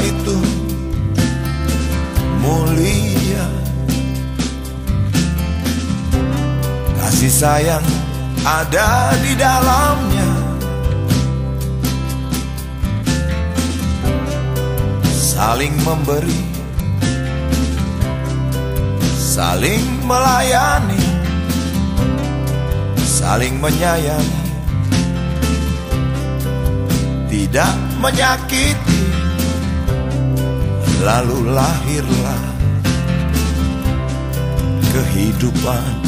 Itu mulia. Kasih sayang ada di dalamnya. Saling memberi Saling melayani Saling menyayangi. Tidak menyakiti Lalu lahirlah kehidupan.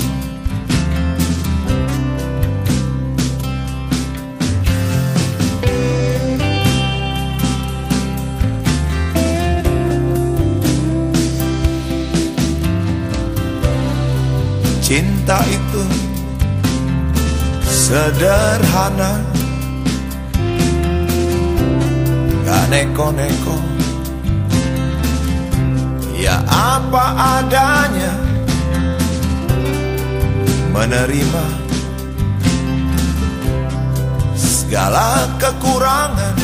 Cinta itu sederhana Gak neko-neko Ya apa adanya Menerima Segala kekurangan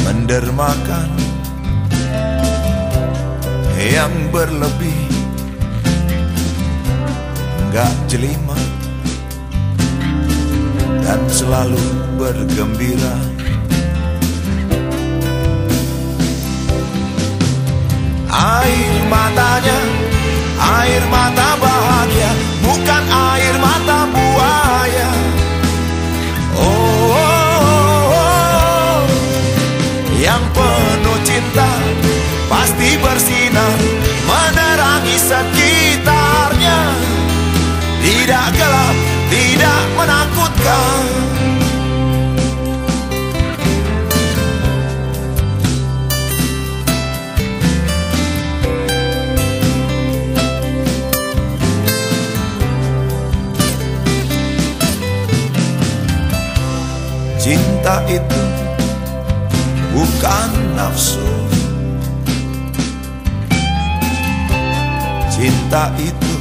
Mendermakan Yang berlebih gak jelima dan selalu bergembira. Air matanya, air mata bahagia, bukan air mata buaya. Oh, oh, oh, oh. yang penuh cinta pasti bersinar menerangi sekitarnya. Tidak gelap, tidak menakutkan Cinta itu bukan nafsu. Cinta itu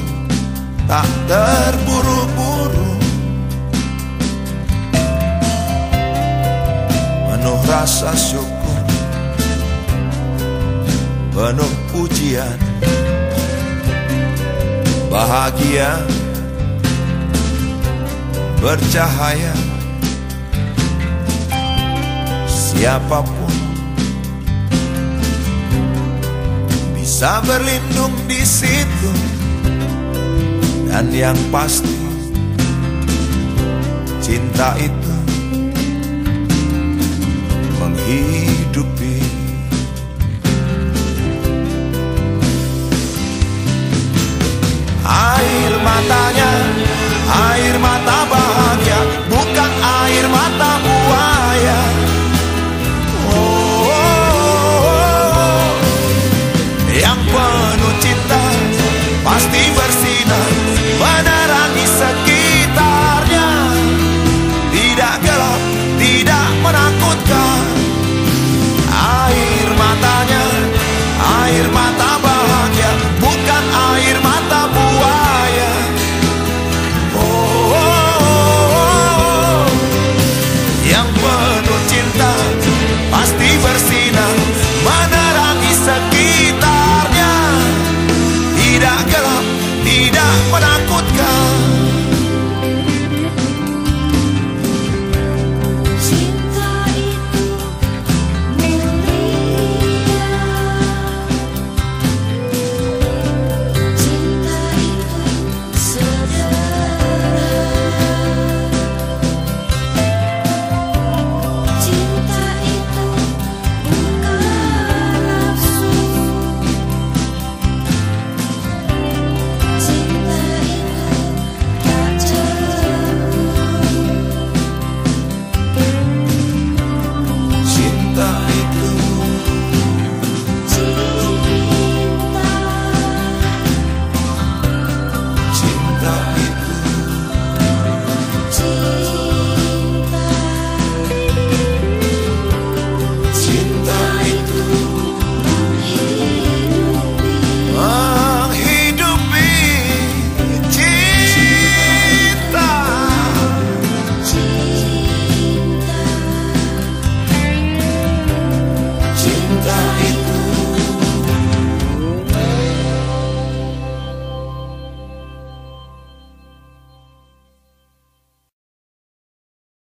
tak terburu-buru. Penuh rasa syukur Penuh pujian. Bahagia Bercahaya Siapa pun. Bisa berlindung di situ. Dan yang pasti Cinta itu